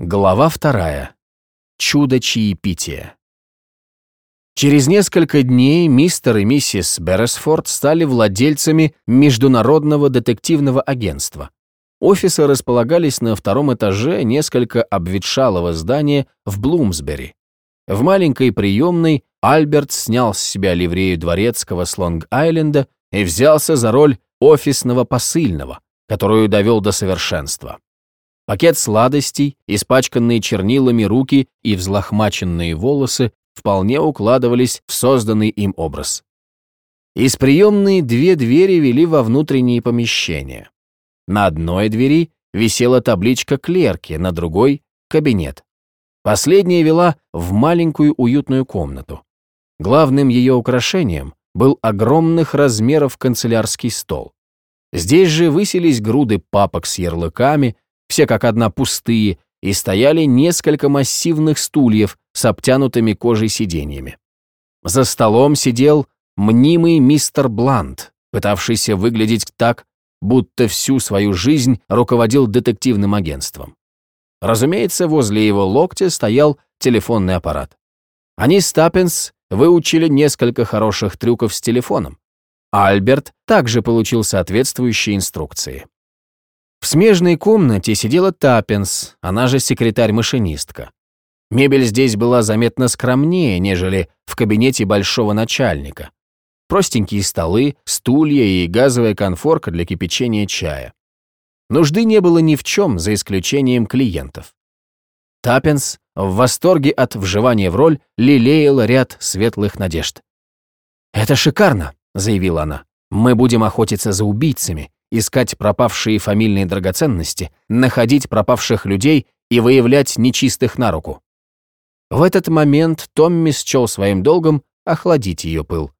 Глава вторая. Чудо чаепития. Через несколько дней мистер и миссис Берресфорд стали владельцами Международного детективного агентства. Офисы располагались на втором этаже несколько обветшалого здания в Блумсбери. В маленькой приемной Альберт снял с себя ливрею дворецкого с Лонг-Айленда и взялся за роль офисного посыльного, которую довел до совершенства. Пакет сладостей, испачканные чернилами руки и взлохмаченные волосы вполне укладывались в созданный им образ. Из приемной две двери вели во внутренние помещения. На одной двери висела табличка «Клерки», на другой — «Кабинет». Последняя вела в маленькую уютную комнату. Главным ее украшением был огромных размеров канцелярский стол. Здесь же высились груды папок с ярлыками, все как одна пустые, и стояли несколько массивных стульев с обтянутыми кожей сиденьями. За столом сидел мнимый мистер Блант, пытавшийся выглядеть так, будто всю свою жизнь руководил детективным агентством. Разумеется, возле его локтя стоял телефонный аппарат. Они с выучили несколько хороших трюков с телефоном. Альберт также получил соответствующие инструкции. В смежной комнате сидела Таппинс, она же секретарь-машинистка. Мебель здесь была заметно скромнее, нежели в кабинете большого начальника. Простенькие столы, стулья и газовая конфорка для кипячения чая. Нужды не было ни в чем, за исключением клиентов. Таппинс в восторге от вживания в роль лелеял ряд светлых надежд. «Это шикарно», — заявила она. «Мы будем охотиться за убийцами, искать пропавшие фамильные драгоценности, находить пропавших людей и выявлять нечистых на руку. В этот момент Томми счел своим долгом охладить ее пыл.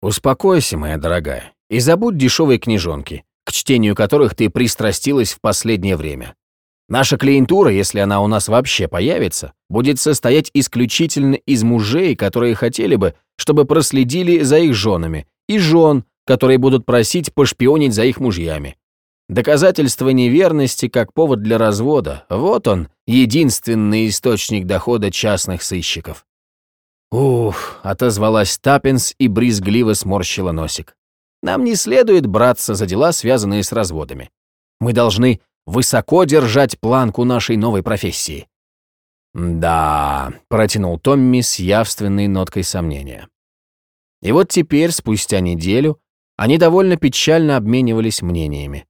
«Успокойся, моя дорогая, и забудь дешевые книжонки, к чтению которых ты пристрастилась в последнее время. Наша клиентура, если она у нас вообще появится, будет состоять исключительно из мужей, которые хотели бы, чтобы проследили за их женами, и жен, которые будут просить пошпионить за их мужьями. Доказательство неверности как повод для развода. Вот он, единственный источник дохода частных сыщиков. «Ух», — отозвалась Таппинс и брезгливо сморщила носик. «Нам не следует браться за дела, связанные с разводами. Мы должны высоко держать планку нашей новой профессии». «Да», — протянул Томми с явственной ноткой сомнения. И вот теперь, спустя неделю, они довольно печально обменивались мнениями.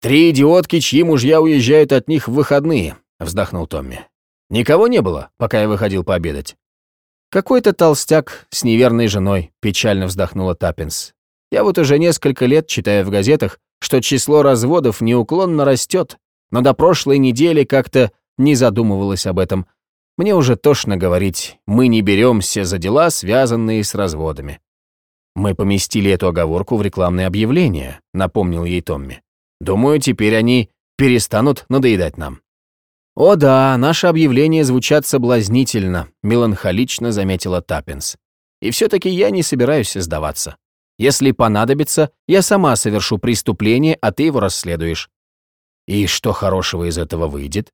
«Три идиотки, чьи мужья уезжают от них в выходные», — вздохнул Томми. «Никого не было, пока я выходил пообедать». «Какой-то толстяк с неверной женой», — печально вздохнула Таппинс. «Я вот уже несколько лет читаю в газетах, что число разводов неуклонно растет, но до прошлой недели как-то не задумывалась об этом. Мне уже тошно говорить, мы не беремся за дела, связанные с разводами. «Мы поместили эту оговорку в рекламное объявление», — напомнил ей Томми. «Думаю, теперь они перестанут надоедать нам». «О да, наши объявления звучат соблазнительно», — меланхолично заметила Таппинс. «И все-таки я не собираюсь сдаваться. Если понадобится, я сама совершу преступление, а ты его расследуешь». «И что хорошего из этого выйдет?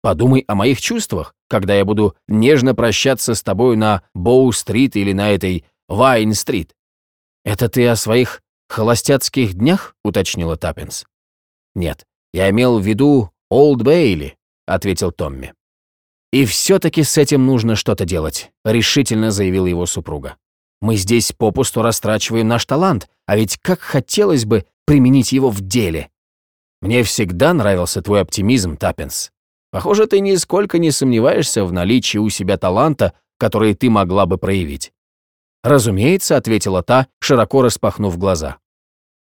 Подумай о моих чувствах, когда я буду нежно прощаться с тобой на Боу-стрит или на этой Вайн-стрит. «Это ты о своих холостяцких днях?» — уточнила Таппинс. «Нет, я имел в виду Олд Бейли», — ответил Томми. «И все-таки с этим нужно что-то делать», — решительно заявила его супруга. «Мы здесь попусту растрачиваем наш талант, а ведь как хотелось бы применить его в деле». «Мне всегда нравился твой оптимизм, Таппинс. Похоже, ты нисколько не сомневаешься в наличии у себя таланта, который ты могла бы проявить. «Разумеется», — ответила та, широко распахнув глаза.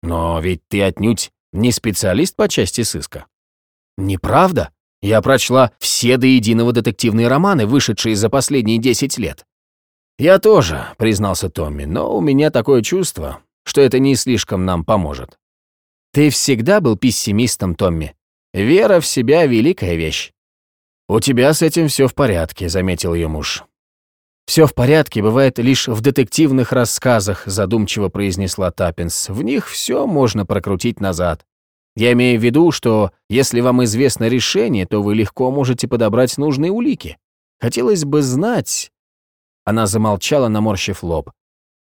«Но ведь ты отнюдь не специалист по части сыска». «Неправда. Я прочла все до единого детективные романы, вышедшие за последние десять лет». «Я тоже», — признался Томми, «но у меня такое чувство, что это не слишком нам поможет». «Ты всегда был пессимистом, Томми. Вера в себя — великая вещь». «У тебя с этим все в порядке», — заметил ее муж. «Все в порядке, бывает лишь в детективных рассказах», задумчиво произнесла Таппинс. «В них все можно прокрутить назад. Я имею в виду, что если вам известно решение, то вы легко можете подобрать нужные улики. Хотелось бы знать...» Она замолчала, наморщив лоб.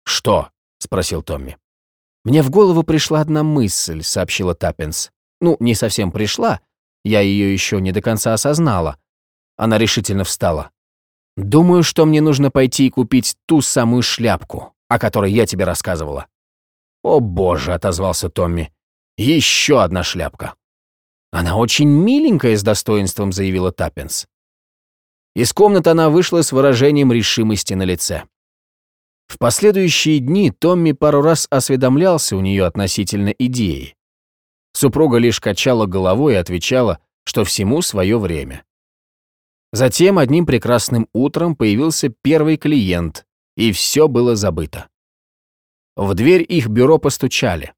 «Что?» — спросил Томми. «Мне в голову пришла одна мысль», — сообщила Таппинс. «Ну, не совсем пришла. Я ее еще не до конца осознала». Она решительно встала. «Думаю, что мне нужно пойти и купить ту самую шляпку, о которой я тебе рассказывала». «О боже», — отозвался Томми. «Еще одна шляпка». «Она очень миленькая», — с достоинством заявила Таппинс. Из комнаты она вышла с выражением решимости на лице. В последующие дни Томми пару раз осведомлялся у нее относительно идеи. Супруга лишь качала головой и отвечала, что всему свое время. Затем одним прекрасным утром появился первый клиент, и все было забыто. В дверь их бюро постучали.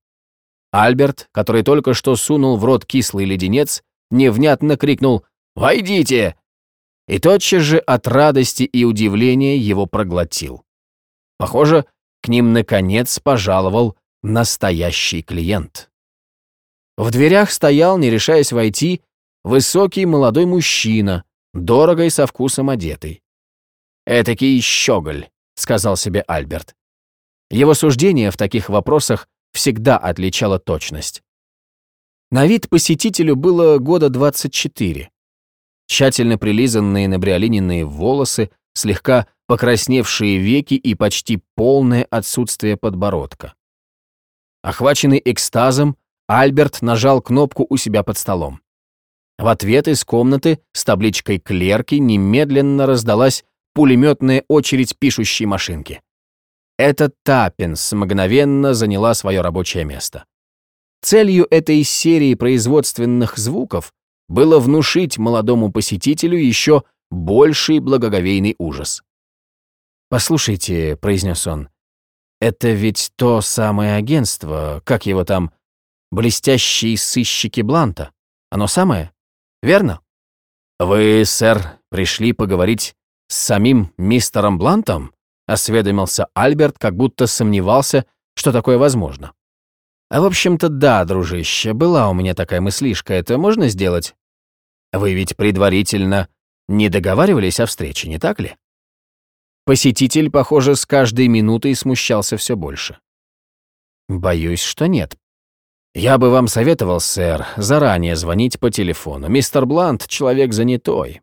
Альберт, который только что сунул в рот кислый леденец, невнятно крикнул «Войдите!» и тотчас же от радости и удивления его проглотил. Похоже, к ним наконец пожаловал настоящий клиент. В дверях стоял, не решаясь войти, высокий молодой мужчина, дорого и со вкусом одетый. «Этакий щеголь», — сказал себе Альберт. Его суждение в таких вопросах всегда отличало точность. На вид посетителю было года 24. Тщательно прилизанные набриолиненные волосы, слегка покрасневшие веки и почти полное отсутствие подбородка. Охваченный экстазом, Альберт нажал кнопку у себя под столом. В ответ из комнаты с табличкой «Клерки» немедленно раздалась пулеметная очередь пишущей машинки. Эта Таппинс мгновенно заняла свое рабочее место. Целью этой серии производственных звуков было внушить молодому посетителю еще больший благоговейный ужас. «Послушайте», — произнес он, — «это ведь то самое агентство, как его там, блестящие сыщики Бланта. Оно самое? Верно?» «Вы, сэр, пришли поговорить с самим мистером Блантом?» — осведомился Альберт, как будто сомневался, что такое возможно. «А в общем-то, да, дружище, была у меня такая мыслишка. Это можно сделать? Вы ведь предварительно не договаривались о встрече, не так ли?» Посетитель, похоже, с каждой минутой смущался все больше. «Боюсь, что нет. Я бы вам советовал, сэр, заранее звонить по телефону. Мистер Блант — человек занятой.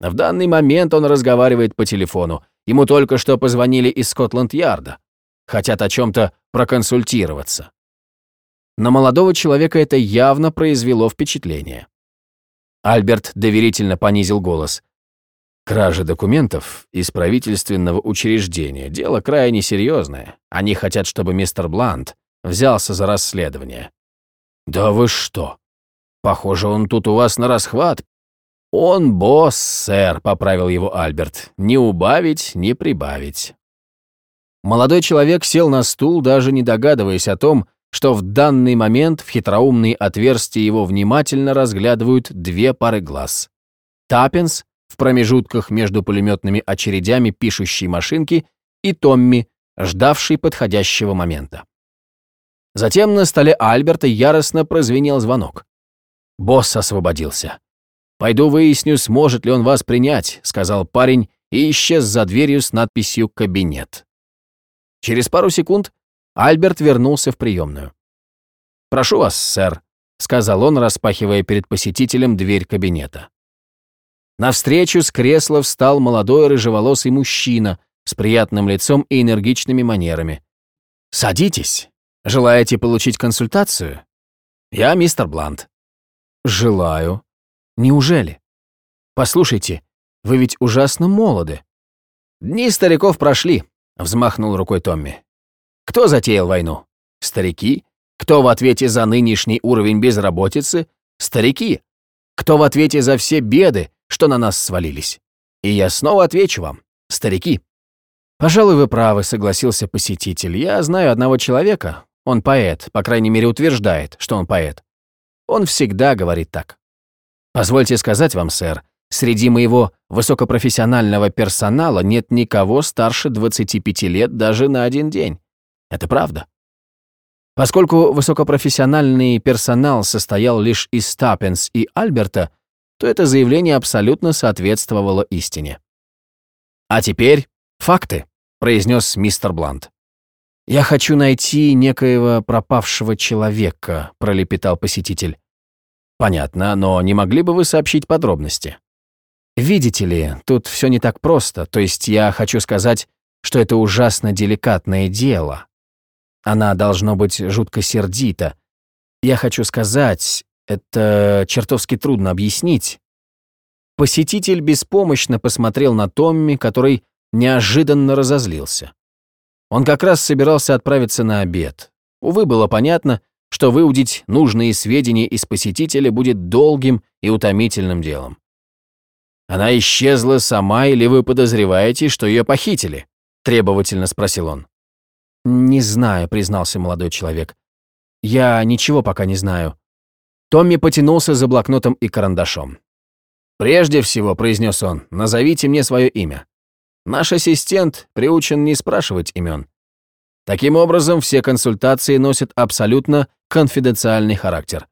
В данный момент он разговаривает по телефону. Ему только что позвонили из Скотланд-Ярда. Хотят о чем-то проконсультироваться». На молодого человека это явно произвело впечатление. Альберт доверительно понизил голос. Кража документов из правительственного учреждения – дело крайне серьезное. Они хотят, чтобы мистер Блант взялся за расследование. Да вы что? Похоже, он тут у вас на расхват. Он босс, сэр, поправил его Альберт. Не убавить, не прибавить. Молодой человек сел на стул, даже не догадываясь о том, что в данный момент в хитроумные отверстия его внимательно разглядывают две пары глаз. Таппинс в промежутках между пулеметными очередями пишущей машинки и Томми, ждавший подходящего момента. Затем на столе Альберта яростно прозвенел звонок. Босс освободился. «Пойду выясню, сможет ли он вас принять», — сказал парень и исчез за дверью с надписью «Кабинет». Через пару секунд Альберт вернулся в приемную. «Прошу вас, сэр», — сказал он, распахивая перед посетителем дверь кабинета. Навстречу с кресла встал молодой рыжеволосый мужчина с приятным лицом и энергичными манерами. «Садитесь. Желаете получить консультацию? Я мистер Блант». «Желаю. Неужели? Послушайте, вы ведь ужасно молоды». «Дни стариков прошли», — взмахнул рукой Томми. «Кто затеял войну? Старики? Кто в ответе за нынешний уровень безработицы? Старики. Кто в ответе за все беды, что на нас свалились. И я снова отвечу вам, старики. Пожалуй, вы правы, согласился посетитель. Я знаю одного человека. Он поэт, по крайней мере, утверждает, что он поэт. Он всегда говорит так. Позвольте сказать вам, сэр, среди моего высокопрофессионального персонала нет никого старше 25 лет даже на один день. Это правда. Поскольку высокопрофессиональный персонал состоял лишь из Таппенс и Альберта, то это заявление абсолютно соответствовало истине. «А теперь факты», — произнес мистер Блант. «Я хочу найти некоего пропавшего человека», — пролепетал посетитель. «Понятно, но не могли бы вы сообщить подробности?» «Видите ли, тут все не так просто, то есть я хочу сказать, что это ужасно деликатное дело. Она должно быть жутко сердита. Я хочу сказать, это чертовски трудно объяснить». Посетитель беспомощно посмотрел на Томми, который неожиданно разозлился. Он как раз собирался отправиться на обед. Увы, было понятно, что выудить нужные сведения из посетителя будет долгим и утомительным делом. «Она исчезла сама или вы подозреваете, что ее похитили?» – требовательно спросил он. «Не знаю», – признался молодой человек. «Я ничего пока не знаю». Томми потянулся за блокнотом и карандашом. «Прежде всего», – произнес он, – «назовите мне свое имя. Наш ассистент приучен не спрашивать имен. Таким образом, все консультации носят абсолютно конфиденциальный характер.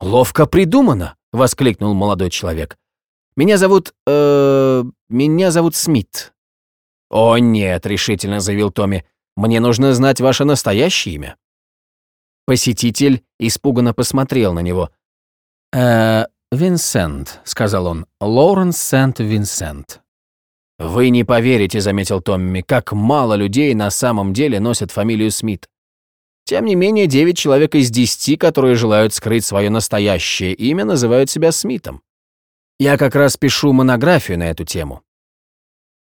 «Ловко придумано!» — воскликнул молодой человек. «Меня зовут... э меня зовут Смит». «О, нет», — решительно заявил Томми. «Мне нужно знать ваше настоящее имя». Посетитель испуганно посмотрел на него. «Э, Винсент», — сказал он. «Лоуренс Сент-Винсент». «Вы не поверите», — заметил Томми, «как мало людей на самом деле носят фамилию Смит. Тем не менее, девять человек из десяти, которые желают скрыть свое настоящее имя, называют себя Смитом. Я как раз пишу монографию на эту тему».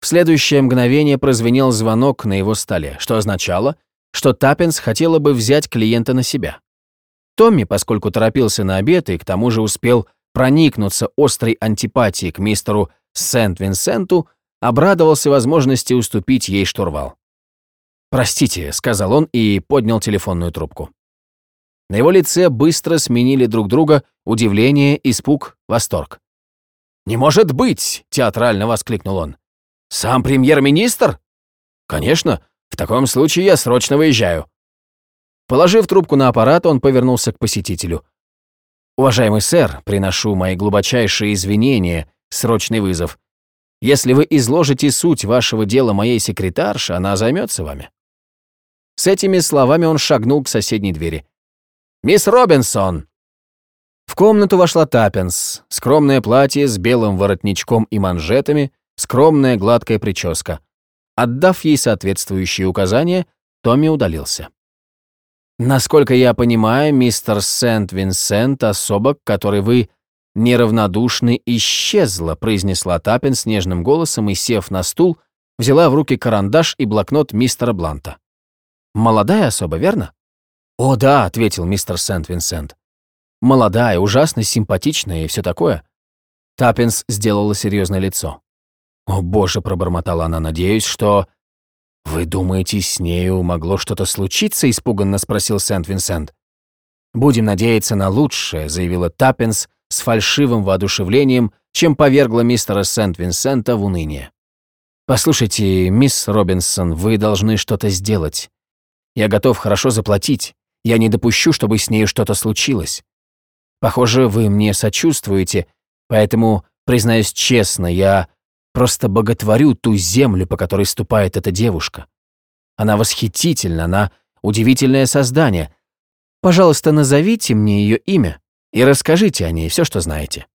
В следующее мгновение прозвенел звонок на его столе, что означало, что Таппинс хотела бы взять клиента на себя. Томми, поскольку торопился на обед и к тому же успел проникнуться острой антипатией к мистеру Сент-Винсенту, обрадовался возможности уступить ей штурвал. «Простите», — сказал он и поднял телефонную трубку. На его лице быстро сменили друг друга удивление, испуг, восторг. «Не может быть!» — театрально воскликнул он. «Сам премьер-министр?» «Конечно, в таком случае я срочно выезжаю». Положив трубку на аппарат, он повернулся к посетителю. «Уважаемый сэр, приношу мои глубочайшие извинения, срочный вызов. Если вы изложите суть вашего дела моей секретарше, она займется вами». С этими словами он шагнул к соседней двери. «Мисс Робинсон!» В комнату вошла Таппинс. Скромное платье с белым воротничком и манжетами, скромная гладкая прическа. Отдав ей соответствующие указания, Томми удалился. «Насколько я понимаю, мистер Сент-Винсент — особа, к которой вы неравнодушно исчезла», произнесла Таппин с нежным голосом и, сев на стул, взяла в руки карандаш и блокнот мистера Бланта. «Молодая особа, верно?» «О, да», — ответил мистер Сент-Винсент. «Молодая, ужасно симпатичная и все такое». Таппинс сделала серьезное лицо. «О, боже», — пробормотала она, — «надеюсь, что...» «Вы думаете, с нею могло что-то случиться?» — испуганно спросил Сент-Винсент. «Будем надеяться на лучшее», — заявила Таппинс, с фальшивым воодушевлением, чем повергла мистера Сент-Винсента в уныние. «Послушайте, мисс Робинсон, вы должны что-то сделать. Я готов хорошо заплатить. Я не допущу, чтобы с нею что-то случилось. Похоже, вы мне сочувствуете, поэтому, признаюсь честно, я просто боготворю ту землю, по которой ступает эта девушка. Она восхитительна, она удивительное создание. Пожалуйста, назовите мне ее имя и расскажите о ней все, что знаете.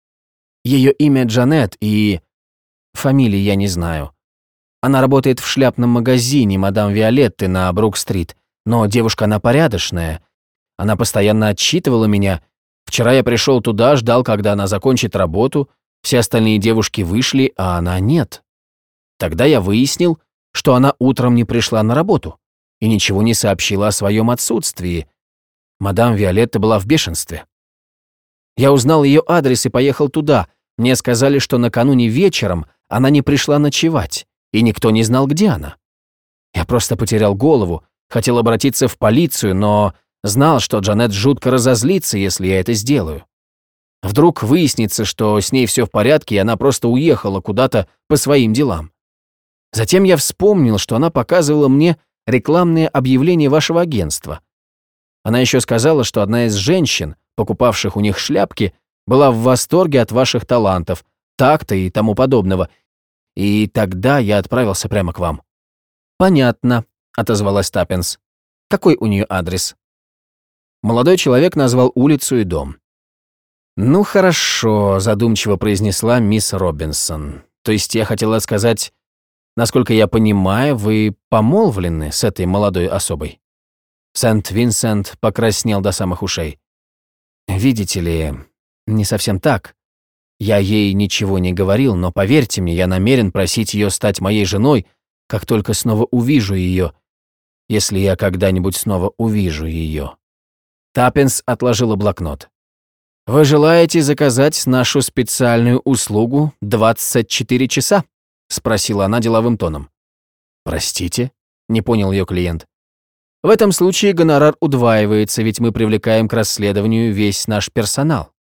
Ее имя Джанет и... Фамилии я не знаю. Она работает в шляпном магазине мадам Виолетты на Брук-стрит, но девушка она порядочная. Она постоянно отчитывала меня. Вчера я пришел туда, ждал, когда она закончит работу, все остальные девушки вышли, а она нет. Тогда я выяснил, что она утром не пришла на работу и ничего не сообщила о своем отсутствии. Мадам Виолетта была в бешенстве. Я узнал ее адрес и поехал туда. Мне сказали, что накануне вечером она не пришла ночевать, и никто не знал, где она. Я просто потерял голову, хотел обратиться в полицию, но знал, что Джанет жутко разозлится, если я это сделаю. Вдруг выяснится, что с ней все в порядке, и она просто уехала куда-то по своим делам. Затем я вспомнил, что она показывала мне рекламные объявления вашего агентства. Она еще сказала, что одна из женщин, покупавших у них шляпки, была в восторге от ваших талантов, такта и тому подобного. И тогда я отправился прямо к вам». «Понятно», — отозвалась Таппинс. «Какой у нее адрес?» Молодой человек назвал улицу и дом. «Ну хорошо», — задумчиво произнесла мисс Робинсон. «То есть я хотела сказать, насколько я понимаю, вы помолвлены с этой молодой особой?» Сент-Винсент покраснел до самых ушей. «Видите ли, не совсем так. Я ей ничего не говорил, но поверьте мне, я намерен просить ее стать моей женой, как только снова увижу ее, если я когда-нибудь снова увижу ее». Таппинс отложила блокнот. «Вы желаете заказать нашу специальную услугу 24 часа?» — спросила она деловым тоном. «Простите?» — не понял ее клиент. «В этом случае гонорар удваивается, ведь мы привлекаем к расследованию весь наш персонал.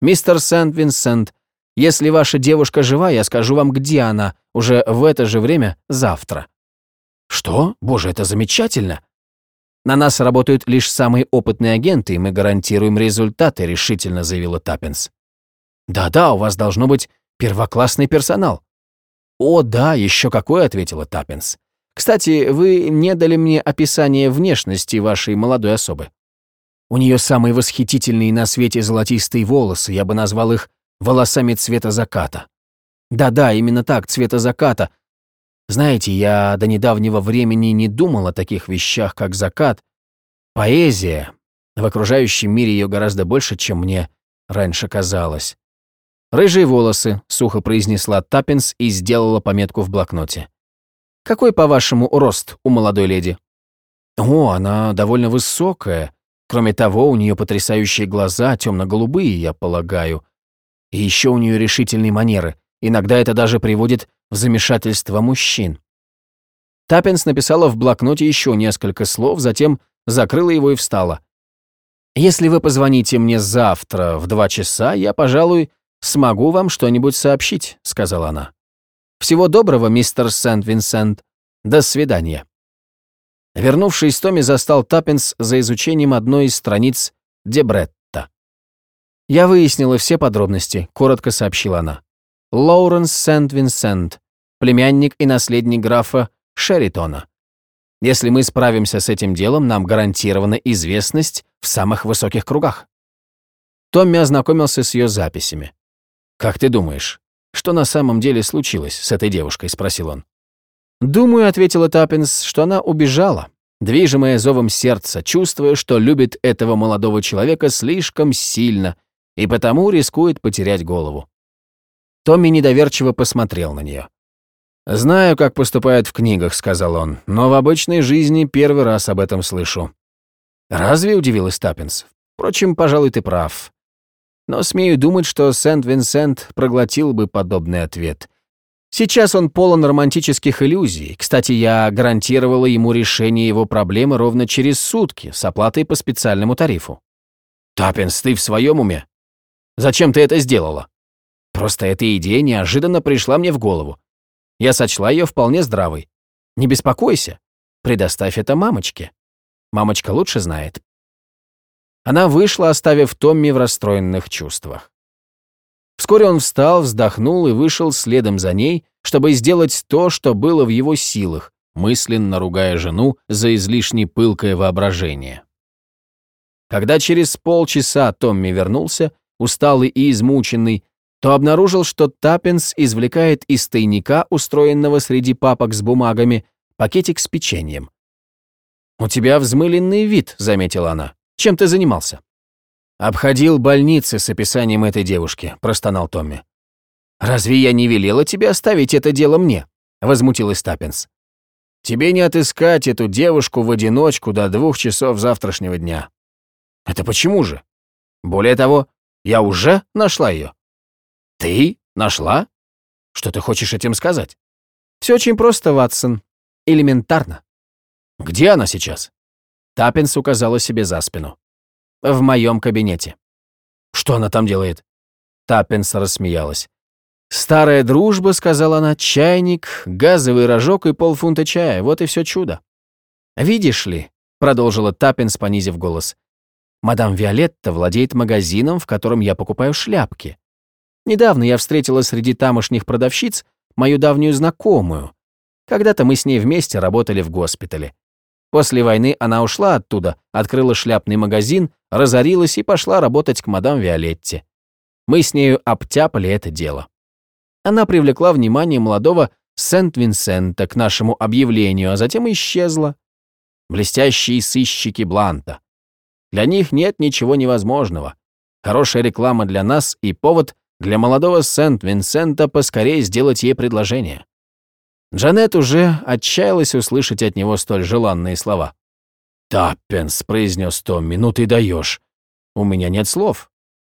Мистер Сент-Винсент, если ваша девушка жива, я скажу вам, где она, уже в это же время завтра». «Что? Боже, это замечательно!» На нас работают лишь самые опытные агенты, и мы гарантируем результаты», — решительно заявила Таппинс. «Да-да, у вас должно быть первоклассный персонал». «О, да, еще какой», — ответила Таппинс. «Кстати, вы не дали мне описание внешности вашей молодой особы. У нее самые восхитительные на свете золотистые волосы, я бы назвал их волосами цвета заката. Да-да, именно так, цвета заката, знаете, я до недавнего времени не думал о таких вещах, как закат. Поэзия. В окружающем мире ее гораздо больше, чем мне раньше казалось. «Рыжие волосы», — сухо произнесла Таппинс и сделала пометку в блокноте. «Какой, по-вашему, рост у молодой леди?» «О, она довольно высокая. Кроме того, у нее потрясающие глаза, темно-голубые, я полагаю. И еще у нее решительные манеры. Иногда это даже приводит в замешательство мужчин. Таппинс написала в блокноте еще несколько слов, затем закрыла его и встала. «Если вы позвоните мне завтра в два часа, я, пожалуй, смогу вам что-нибудь сообщить», — сказала она. «Всего доброго, мистер Сент-Винсент. До свидания». Вернувшись, Томми застал Таппинс за изучением одной из страниц Дебретта. «Я выяснила все подробности», — коротко сообщила она. Лоуренс Сент-Винсент, племянник и наследник графа Шеритона. Если мы справимся с этим делом, нам гарантирована известность в самых высоких кругах. Томми ознакомился с ее записями. «Как ты думаешь, что на самом деле случилось с этой девушкой?» – спросил он. «Думаю», – ответила Таппинс, – «что она убежала, движимая зовом сердца, чувствуя, что любит этого молодого человека слишком сильно и потому рискует потерять голову. Томми недоверчиво посмотрел на нее. «Знаю, как поступают в книгах», — сказал он, «но в обычной жизни первый раз об этом слышу». «Разве?» — удивилась Таппинс. «Впрочем, пожалуй, ты прав. Но смею думать, что Сент-Винсент проглотил бы подобный ответ. Сейчас он полон романтических иллюзий. Кстати, я гарантировала ему решение его проблемы ровно через сутки с оплатой по специальному тарифу». «Таппинс, ты в своем уме? Зачем ты это сделала?» Просто эта идея неожиданно пришла мне в голову. Я сочла ее вполне здравой. Не беспокойся. Предоставь это мамочке. Мамочка лучше знает. Она вышла, оставив Томми в расстроенных чувствах. Вскоре он встал, вздохнул и вышел следом за ней, чтобы сделать то, что было в его силах, мысленно ругая жену за излишне пылкое воображение. Когда через полчаса Томми вернулся, усталый и измученный, то обнаружил, что Таппинс извлекает из тайника, устроенного среди папок с бумагами, пакетик с печеньем. «У тебя взмыленный вид», — заметила она. «Чем ты занимался?» «Обходил больницы с описанием этой девушки», — простонал Томми. «Разве я не велела тебе оставить это дело мне?» — возмутилась Таппинс. «Тебе не отыскать эту девушку в одиночку до двух часов завтрашнего дня». «Это почему же? Более того, я уже нашла ее. «Ты? Нашла? Что ты хочешь этим сказать?» «Все очень просто, Ватсон. Элементарно». «Где она сейчас?» Таппинс указала себе за спину. «В моем кабинете». «Что она там делает?» Таппинс рассмеялась. «Старая дружба», — сказала она, — «чайник, газовый рожок и полфунта чая. Вот и все чудо». «Видишь ли», — продолжила Таппинс, понизив голос, Мадам Виолетта владеет магазином, в котором я покупаю шляпки. Недавно я встретила среди тамошних продавщиц мою давнюю знакомую. Когда-то мы с ней вместе работали в госпитале. После войны она ушла оттуда, открыла шляпный магазин, разорилась и пошла работать к мадам Виолетте. Мы с нею обтяпали это дело. Она привлекла внимание молодого Сент-Винсента к нашему объявлению, а затем исчезла. Блестящие сыщики Бланта. Для них нет ничего невозможного. Хорошая реклама для нас и повод для молодого Сент-Винсента поскорее сделать ей предложение. Джанет уже отчаялась услышать от него столь желанные слова. «Таппенс», — произнес Томми, — «ну ты даешь. У меня нет слов.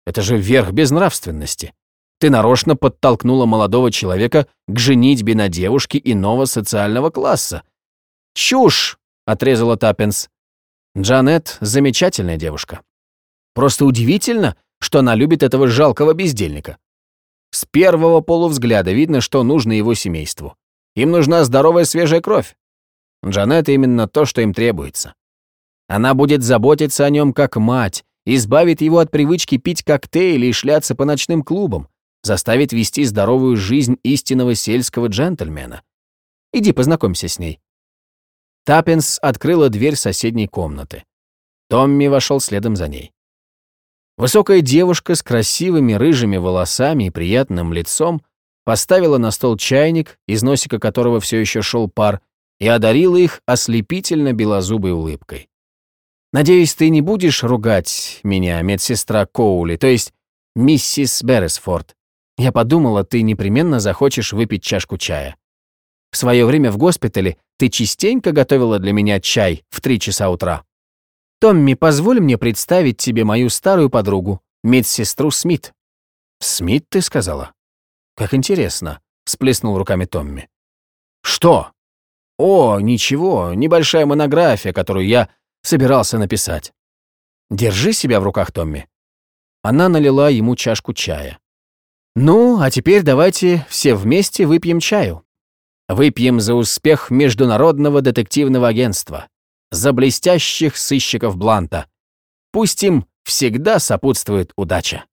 Это же верх безнравственности. Ты нарочно подтолкнула молодого человека к женитьбе на девушке иного социального класса». «Чушь!» — отрезала Таппенс. «Джанет — замечательная девушка. Просто удивительно, что она любит этого жалкого бездельника. С первого полувзгляда видно, что нужно его семейству. Им нужна здоровая свежая кровь. Джанет именно то, что им требуется. Она будет заботиться о нем как мать, избавит его от привычки пить коктейли и шляться по ночным клубам, заставит вести здоровую жизнь истинного сельского джентльмена. Иди познакомься с ней. Таппинс открыла дверь соседней комнаты. Томми вошел следом за ней. Высокая девушка с красивыми рыжими волосами и приятным лицом поставила на стол чайник, из носика которого все еще шел пар, и одарила их ослепительно белозубой улыбкой. «Надеюсь, ты не будешь ругать меня, медсестра Коули, то есть миссис Берресфорд. Я подумала, ты непременно захочешь выпить чашку чая. В свое время в госпитале ты частенько готовила для меня чай в три часа утра. Томми, позволь мне представить тебе мою старую подругу, медсестру Смит». «Смит, ты сказала?» «Как интересно», — сплеснул руками Томми. «Что?» «О, ничего, небольшая монография, которую я собирался написать. Держи себя в руках, Томми». Она налила ему чашку чая. «Ну, а теперь давайте все вместе выпьем чаю. Выпьем за успех Международного детективного агентства, за блестящих сыщиков Бланта. Пусть им всегда сопутствует удача».